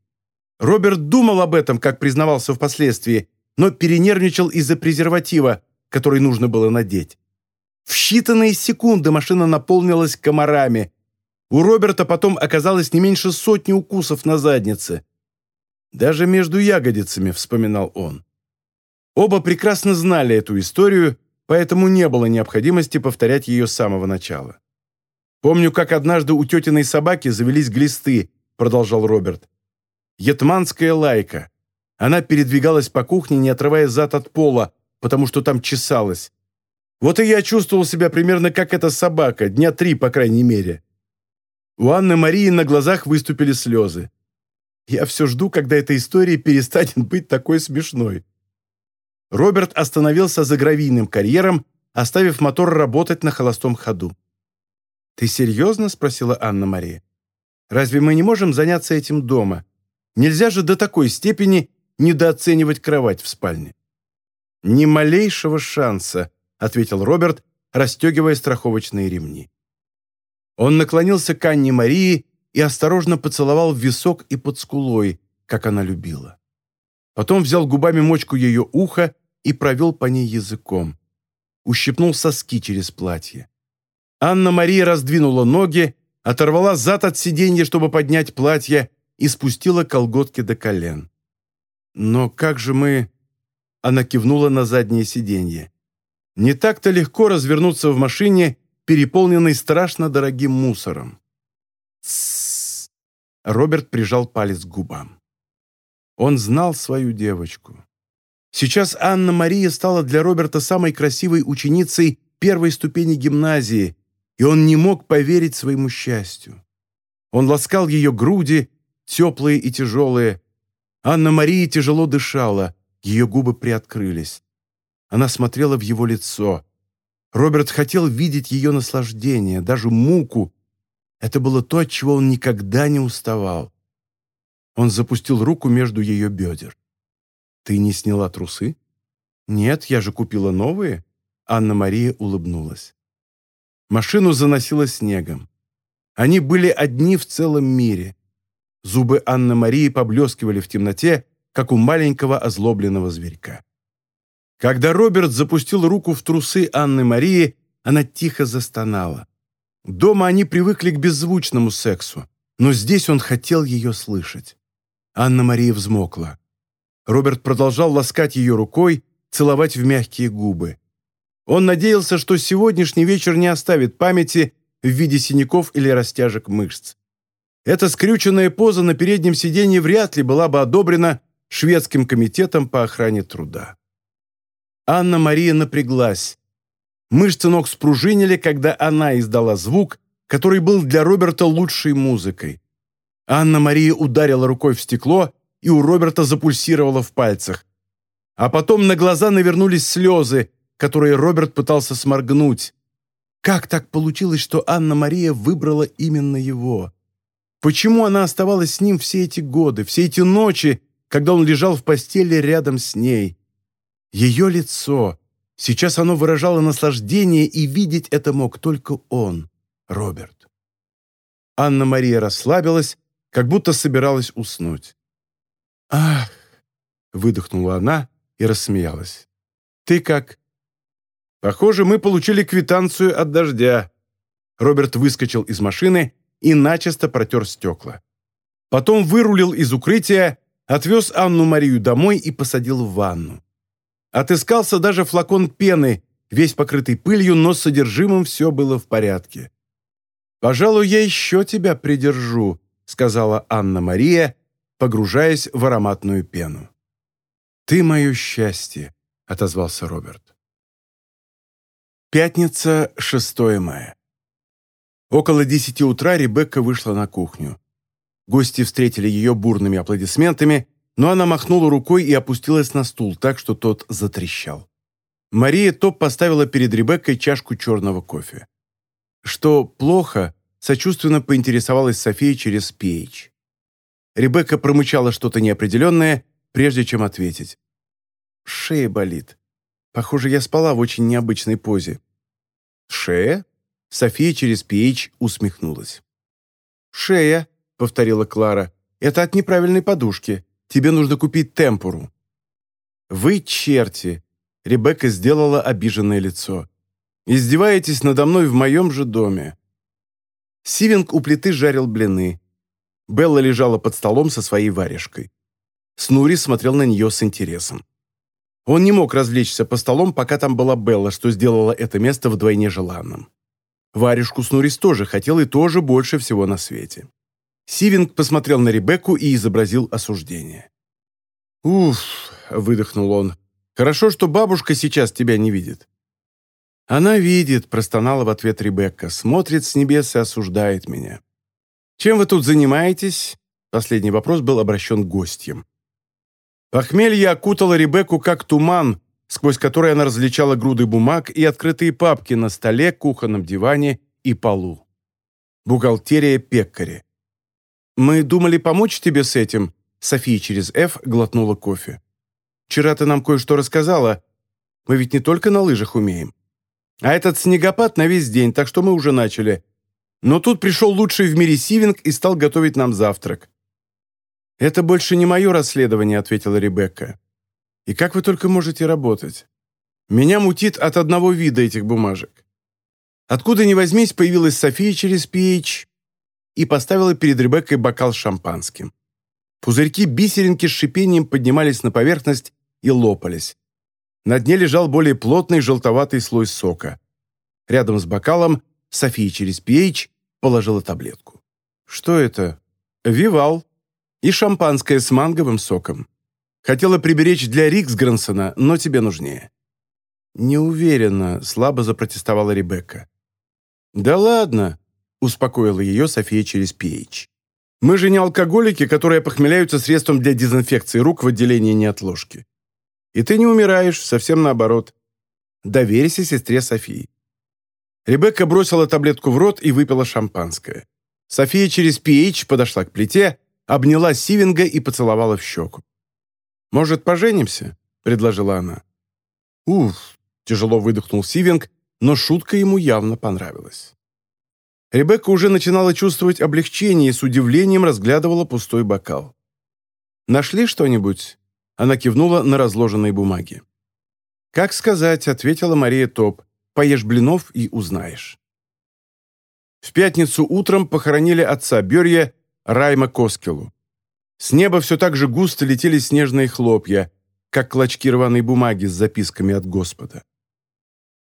Роберт думал об этом, как признавался впоследствии, но перенервничал из-за презерватива, который нужно было надеть. В считанные секунды машина наполнилась комарами, у Роберта потом оказалось не меньше сотни укусов на заднице. «Даже между ягодицами», — вспоминал он. Оба прекрасно знали эту историю, поэтому не было необходимости повторять ее с самого начала. «Помню, как однажды у тетиной собаки завелись глисты», — продолжал Роберт. «Ятманская лайка. Она передвигалась по кухне, не отрывая зад от пола, потому что там чесалась. Вот и я чувствовал себя примерно как эта собака, дня три, по крайней мере. У Анны Марии на глазах выступили слезы. Я все жду, когда эта история перестанет быть такой смешной. Роберт остановился за гравийным карьером, оставив мотор работать на холостом ходу. «Ты серьезно?» – спросила Анна-Мария. «Разве мы не можем заняться этим дома? Нельзя же до такой степени недооценивать кровать в спальне». «Ни малейшего шанса», – ответил Роберт, расстегивая страховочные ремни. Он наклонился к Анне Марии и осторожно поцеловал в висок и под скулой, как она любила. Потом взял губами мочку ее уха и провел по ней языком. Ущипнул соски через платье. Анна-Мария раздвинула ноги, оторвала зад от сиденья, чтобы поднять платье, и спустила колготки до колен. «Но как же мы...» Она кивнула на заднее сиденье. «Не так-то легко развернуться в машине переполненный страшно дорогим мусором. Роберт прижал палец к губам. Он знал свою девочку. Сейчас Анна-Мария стала для Роберта самой красивой ученицей первой ступени гимназии, и он не мог поверить своему счастью. Он ласкал ее груди, теплые и тяжелые. Анна-Мария тяжело дышала, ее губы приоткрылись. Она смотрела в его лицо. Роберт хотел видеть ее наслаждение, даже муку. Это было то, от чего он никогда не уставал. Он запустил руку между ее бедер. «Ты не сняла трусы?» «Нет, я же купила новые». Анна-Мария улыбнулась. Машину заносило снегом. Они были одни в целом мире. Зубы Анны-Марии поблескивали в темноте, как у маленького озлобленного зверька. Когда Роберт запустил руку в трусы Анны Марии, она тихо застонала. Дома они привыкли к беззвучному сексу, но здесь он хотел ее слышать. Анна-Мария взмокла. Роберт продолжал ласкать ее рукой, целовать в мягкие губы. Он надеялся, что сегодняшний вечер не оставит памяти в виде синяков или растяжек мышц. Эта скрюченная поза на переднем сиденье вряд ли была бы одобрена шведским комитетом по охране труда. Анна-Мария напряглась. Мышцы ног спружинили, когда она издала звук, который был для Роберта лучшей музыкой. Анна-Мария ударила рукой в стекло, и у Роберта запульсировало в пальцах. А потом на глаза навернулись слезы, которые Роберт пытался сморгнуть. Как так получилось, что Анна-Мария выбрала именно его? Почему она оставалась с ним все эти годы, все эти ночи, когда он лежал в постели рядом с ней? Ее лицо. Сейчас оно выражало наслаждение, и видеть это мог только он, Роберт. Анна-Мария расслабилась, как будто собиралась уснуть. «Ах!» — выдохнула она и рассмеялась. «Ты как?» «Похоже, мы получили квитанцию от дождя». Роберт выскочил из машины и начисто протер стекла. Потом вырулил из укрытия, отвез Анну-Марию домой и посадил в ванну. Отыскался даже флакон пены, весь покрытый пылью, но с содержимым все было в порядке. «Пожалуй, я еще тебя придержу», — сказала Анна-Мария, погружаясь в ароматную пену. «Ты мое счастье», — отозвался Роберт. Пятница, 6 мая. Около десяти утра Ребекка вышла на кухню. Гости встретили ее бурными аплодисментами, но она махнула рукой и опустилась на стул так, что тот затрещал. Мария топ поставила перед Ребеккой чашку черного кофе. «Что плохо?» сочувственно поинтересовалась София через пейдж. Ребекка промычала что-то неопределенное, прежде чем ответить. «Шея болит. Похоже, я спала в очень необычной позе». «Шея?» София через PH усмехнулась. «Шея», — повторила Клара, — «это от неправильной подушки. Тебе нужно купить темпуру». «Вы черти!» — Ребекка сделала обиженное лицо. «Издеваетесь надо мной в моем же доме». Сивинг у плиты жарил блины. Белла лежала под столом со своей варежкой. Снури смотрел на нее с интересом. Он не мог развлечься по столом, пока там была Белла, что сделала это место вдвойне желанным. Варежку Снурис тоже хотел и тоже больше всего на свете. Сивинг посмотрел на Ребекку и изобразил осуждение. «Уф», — выдохнул он, — «хорошо, что бабушка сейчас тебя не видит». «Она видит», — простонала в ответ Ребекка, — «смотрит с небес и осуждает меня». «Чем вы тут занимаетесь?» Последний вопрос был обращен к гостям. Похмелье окутало Ребекку как туман, сквозь который она различала груды бумаг и открытые папки на столе, кухонном диване и полу. Бухгалтерия Пеккари. «Мы думали помочь тебе с этим», София через «Ф» глотнула кофе. «Вчера ты нам кое-что рассказала. Мы ведь не только на лыжах умеем. А этот снегопад на весь день, так что мы уже начали. Но тут пришел лучший в мире Сивинг и стал готовить нам завтрак. «Это больше не мое расследование», — ответила Ребекка. «И как вы только можете работать? Меня мутит от одного вида этих бумажек». Откуда ни возьмись, появилась София через PH и поставила перед Ребеккой бокал с шампанским. Пузырьки-бисеринки с шипением поднимались на поверхность и лопались. На дне лежал более плотный желтоватый слой сока. Рядом с бокалом София через PH положила таблетку. «Что это?» «Вивал», и шампанское с манговым соком. Хотела приберечь для Риксгрансона, но тебе нужнее». «Не уверена», — слабо запротестовала Ребекка. «Да ладно», — успокоила ее София через PH. «Мы же не алкоголики, которые похмеляются средством для дезинфекции рук в отделении неотложки. И ты не умираешь, совсем наоборот. Доверься сестре Софии». Ребекка бросила таблетку в рот и выпила шампанское. София через PH подошла к плите, обняла Сивинга и поцеловала в щеку. «Может, поженимся?» — предложила она. «Уф!» — тяжело выдохнул Сивинг, но шутка ему явно понравилась. Ребекка уже начинала чувствовать облегчение и с удивлением разглядывала пустой бокал. «Нашли что-нибудь?» Она кивнула на разложенные бумаги. «Как сказать», — ответила Мария Топ. «Поешь блинов и узнаешь». В пятницу утром похоронили отца Берья Райма Коскелу. С неба все так же густо летели снежные хлопья, как клочки рваной бумаги с записками от Господа.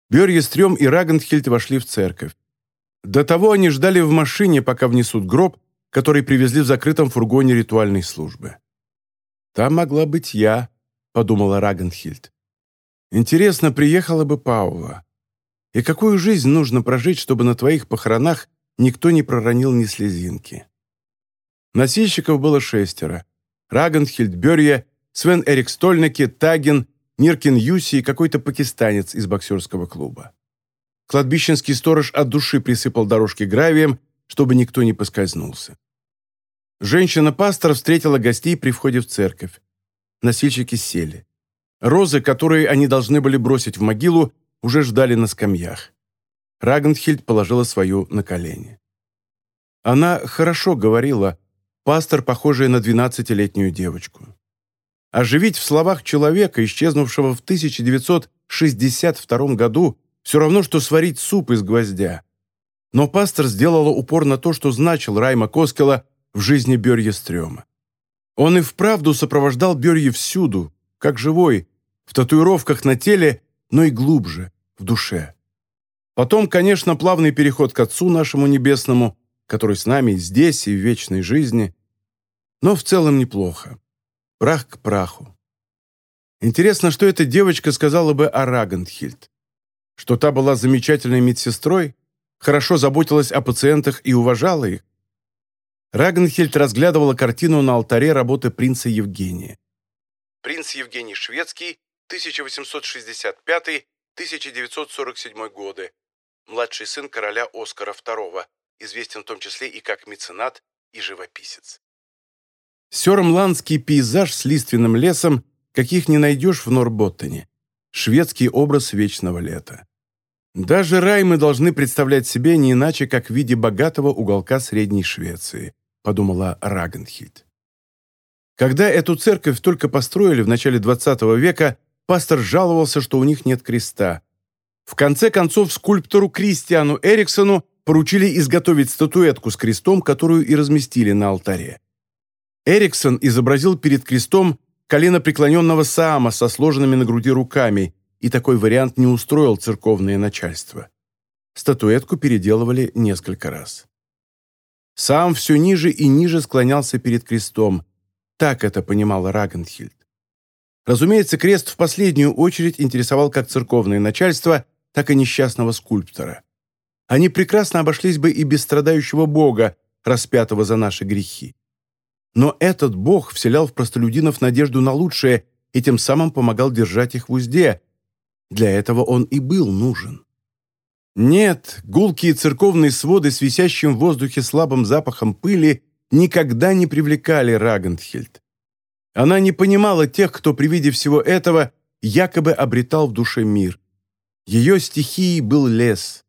Бёрьестрём и Рагенхильд вошли в церковь. До того они ждали в машине, пока внесут гроб, который привезли в закрытом фургоне ритуальной службы. «Там могла быть я», — подумала Рагенхильд. «Интересно, приехала бы Паула. И какую жизнь нужно прожить, чтобы на твоих похоронах никто не проронил ни слезинки?» Носильщиков было шестеро. Рагенхильд Берье, Свен Эрик Стольнеке, Тагин, Ниркин Юси и какой-то пакистанец из боксерского клуба. Кладбищенский сторож от души присыпал дорожки гравием, чтобы никто не поскользнулся. Женщина-пастор встретила гостей при входе в церковь. Носильщики сели. Розы, которые они должны были бросить в могилу, уже ждали на скамьях. Рагенхильд положила свою на колени. Она хорошо говорила, пастор, похожий на 12-летнюю девочку. Оживить в словах человека, исчезнувшего в 1962 году, все равно, что сварить суп из гвоздя. Но пастор сделала упор на то, что значил Райма Коскела в жизни Берье Стрёма. Он и вправду сопровождал Берье всюду, как живой, в татуировках на теле, но и глубже, в душе. Потом, конечно, плавный переход к Отцу нашему Небесному, который с нами здесь и в вечной жизни, но в целом неплохо. Прах к праху. Интересно, что эта девочка сказала бы о Рагенхильд. Что та была замечательной медсестрой, хорошо заботилась о пациентах и уважала их. Рагенхильд разглядывала картину на алтаре работы принца Евгения. Принц Евгений Шведский, 1865-1947 годы. Младший сын короля Оскара II, известен в том числе и как меценат и живописец. Сёрмландский пейзаж с лиственным лесом, каких не найдешь в Норботтоне. Шведский образ вечного лета. Даже рай мы должны представлять себе не иначе, как в виде богатого уголка Средней Швеции, подумала Рагенхильд. Когда эту церковь только построили в начале XX века, пастор жаловался, что у них нет креста. В конце концов, скульптору Кристиану Эриксону поручили изготовить статуэтку с крестом, которую и разместили на алтаре. Эриксон изобразил перед крестом колено преклоненного Саама со сложенными на груди руками, и такой вариант не устроил церковное начальство. Статуэтку переделывали несколько раз. Сам все ниже и ниже склонялся перед крестом. Так это понимала Рагенхильд. Разумеется, крест в последнюю очередь интересовал как церковное начальство, так и несчастного скульптора. Они прекрасно обошлись бы и без страдающего Бога, распятого за наши грехи. Но этот бог вселял в простолюдинов надежду на лучшее и тем самым помогал держать их в узде. Для этого он и был нужен. Нет, гулкие церковные своды с висящим в воздухе слабым запахом пыли никогда не привлекали Рагентхельд. Она не понимала тех, кто при виде всего этого якобы обретал в душе мир. Ее стихией был лес,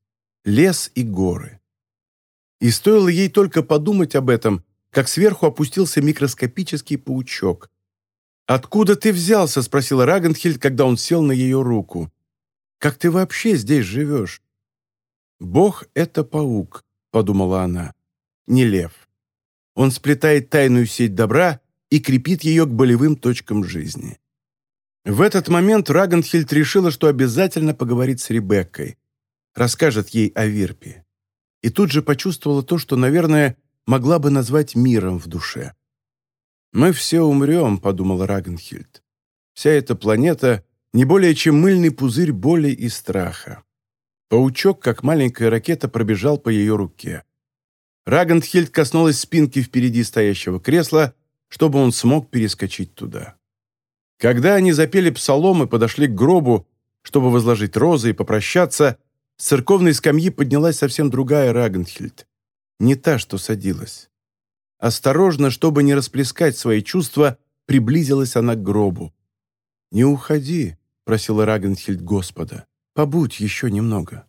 лес и горы. И стоило ей только подумать об этом, как сверху опустился микроскопический паучок. «Откуда ты взялся?» — спросила Рагенхильд, когда он сел на ее руку. «Как ты вообще здесь живешь?» «Бог — это паук», — подумала она, — «не лев. Он сплетает тайную сеть добра и крепит ее к болевым точкам жизни». В этот момент Рагенхильд решила, что обязательно поговорит с Ребеккой, расскажет ей о Вирпе. И тут же почувствовала то, что, наверное, могла бы назвать миром в душе. «Мы все умрем», — подумала Рагенхильд. «Вся эта планета — не более чем мыльный пузырь боли и страха». Паучок, как маленькая ракета, пробежал по ее руке. Рагенхильд коснулась спинки впереди стоящего кресла, чтобы он смог перескочить туда. Когда они запели псалом и подошли к гробу, чтобы возложить розы и попрощаться, с церковной скамьи поднялась совсем другая Рагенхильд не та, что садилась. Осторожно, чтобы не расплескать свои чувства, приблизилась она к гробу. «Не уходи», — просила Рагенхильд Господа, — «побудь еще немного».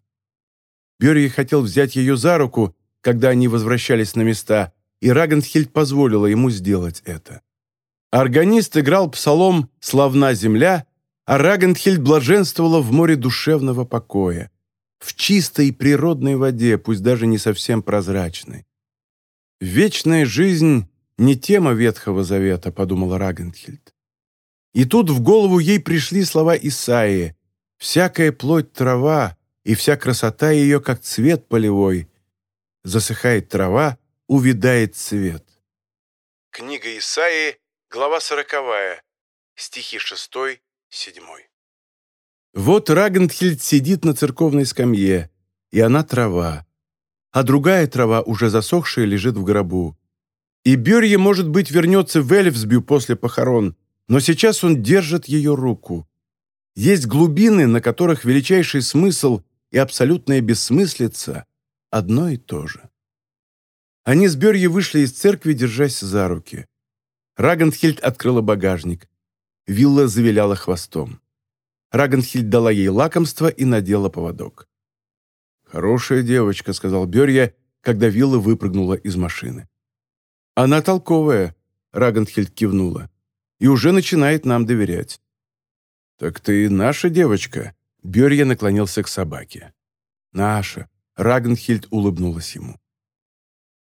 Бёрри хотел взять ее за руку, когда они возвращались на места, и Рагенхильд позволила ему сделать это. Органист играл псалом «Славна земля», а Рагенхильд блаженствовала в море душевного покоя в чистой природной воде, пусть даже не совсем прозрачной. «Вечная жизнь — не тема Ветхого Завета», — подумала Рагенхильд. И тут в голову ей пришли слова Исаии «Всякая плоть трава, и вся красота ее, как цвет полевой. Засыхает трава, увядает цвет». Книга Исаии, глава сороковая, стихи шестой, седьмой. Вот Рагентхильд сидит на церковной скамье, и она трава, а другая трава, уже засохшая, лежит в гробу. И Берье, может быть, вернется в Эльфсбю после похорон, но сейчас он держит ее руку. Есть глубины, на которых величайший смысл и абсолютная бессмыслица одно и то же. Они с Берье вышли из церкви, держась за руки. Рагенхильд открыла багажник. Вилла завиляла хвостом. Рагенхильд дала ей лакомство и надела поводок. «Хорошая девочка», — сказал Берья, когда Вилла выпрыгнула из машины. «Она толковая», — Рагенхильд кивнула, «и уже начинает нам доверять». «Так ты наша девочка?» — Берья наклонился к собаке. «Наша», — Рагенхильд улыбнулась ему.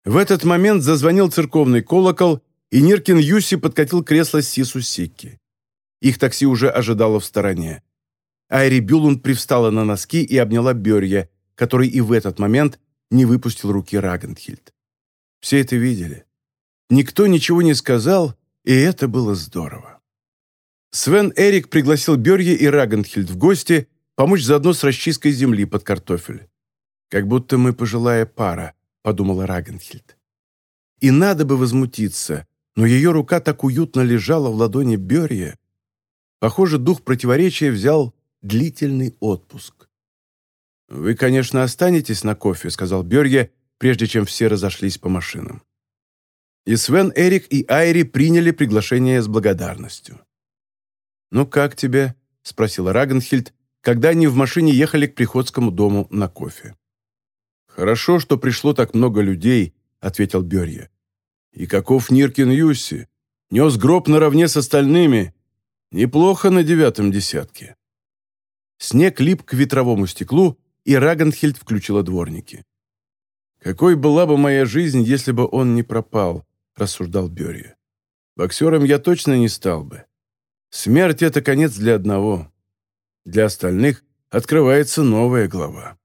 В этот момент зазвонил церковный колокол, и Ниркин Юси подкатил кресло Сису Сикки. Их такси уже ожидало в стороне. Айри Бюлунд привстала на носки и обняла Берья, который и в этот момент не выпустил руки Рагенхильд. Все это видели. Никто ничего не сказал, и это было здорово. Свен Эрик пригласил Берье и Рагенхильд в гости помочь заодно с расчисткой земли под картофель. «Как будто мы пожилая пара», — подумала Рагенхильд. И надо бы возмутиться, но ее рука так уютно лежала в ладони Берья. Похоже, дух противоречия взял длительный отпуск. «Вы, конечно, останетесь на кофе», — сказал Берге, прежде чем все разошлись по машинам. И Свен, Эрик и Айри приняли приглашение с благодарностью. «Ну как тебе?» — спросила Рагенхильд, когда они в машине ехали к приходскому дому на кофе. «Хорошо, что пришло так много людей», — ответил Берье. «И каков Ниркин Юсси? Нес гроб наравне с остальными. Неплохо на девятом десятке». Снег лип к ветровому стеклу, и Рагенхильд включила дворники. «Какой была бы моя жизнь, если бы он не пропал?» – рассуждал Берри. «Боксером я точно не стал бы. Смерть – это конец для одного. Для остальных открывается новая глава».